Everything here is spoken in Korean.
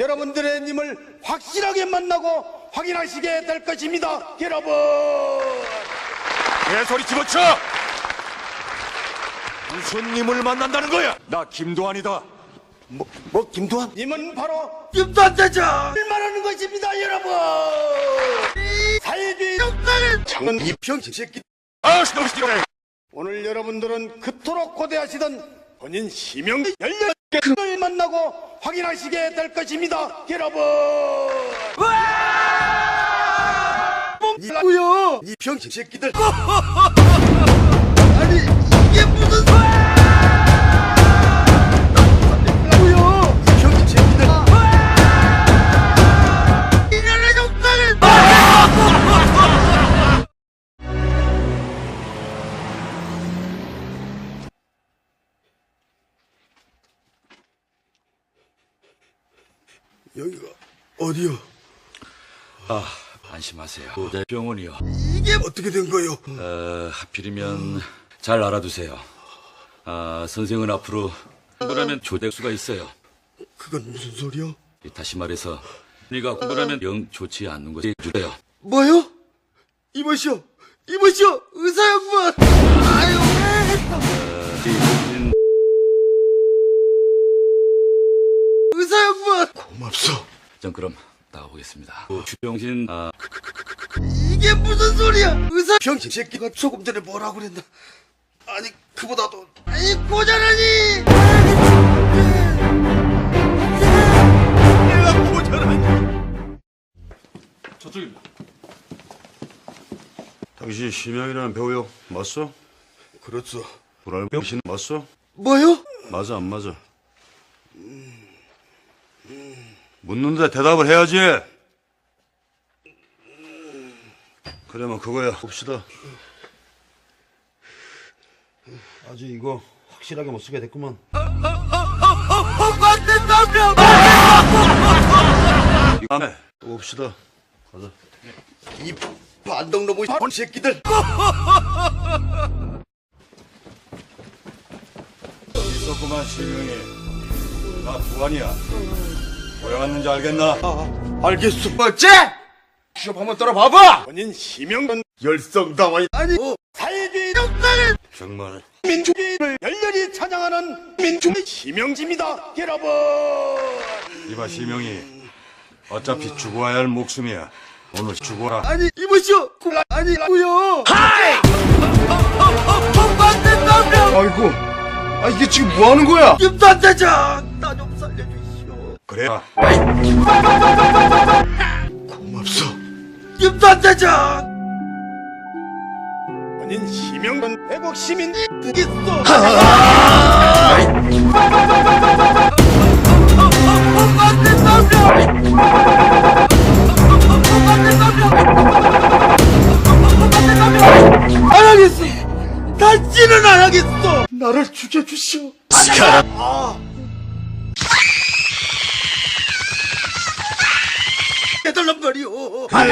여러분들의 님을 확실하게 만나고 확인하시게 될 것입니다. 여러분! 내 소리 집어쳐! 무슨 님을 만난다는 거야? 나 김도환이다. 뭐, 뭐 김도환? 님은 바로 김도환 대장! 말하는 것입니다, 여러분! 사회주의 역사를 장은 이평신 새끼 아, 시동 시동. 오늘 여러분들은 그토록 고대하시던 본인 시명 열렬을 만나고 확인하시게 될 것입니다, 여러분. 뭐야? 이 병신 새끼들. 아니 이게 무슨 뭐야? 여기가 어디요? 아, 안심하세요. 네, 병원이요. 이게 어떻게 된 거요? 어, 하필이면 잘 알아두세요. 아, 선생은 앞으로 공부라면 조대수가 있어요. 그건 무슨 소리야? 다시 말해서 네가 공부라면 영 좋지 않는 것이 주세요. 뭐요? 이보시오, 이보시오, 의사 양반. 고맙소. 전 그럼 나가보겠습니다. 주병신 아, 이게 무슨 소리야? 의사 병신 새끼가 조금 전에 뭐라고 그랬나? 아니 그보다도 아니 고자라니. 내가 고자라니. 저쪽입니다. 당신 심영이라는 배우요 맞소? 그렇소. 불알 병신 맞소? 뭐요? 맞아 안 맞아? 묻는데 대답을 해야지. 그러면 그거야 봅시다. 아직 이거 확실하게 못 쓰게 됐구만. 또 봅시다. 가자. 이 반동 놈의 본 새끼들. 있었구만 심영이. 나 부관이야. 왜 왔는지 알겠나? 알겠소. 어째? 시업 한번 떨어봐봐. 본인 시명은 열성다와 아니 어, 사회주의 역사를 정말 민주주의를 열렬히 찬양하는 민주의 시명지입니다, 여러분. 이봐 심영이. 어차피 죽어야 할 목숨이야. 오늘 죽어라. 아니 이보시오, 굴라 아니고요. 아이고, 아 이게 지금 뭐 하는 거야? 김단 대장, 나 좀. 그래. 고맙소. 김단 대장. 본인 시명은 애국 시민 있어. 안 하겠어. 다시는 안 하겠어. 나를 죽여주시오. 아. 해달란 말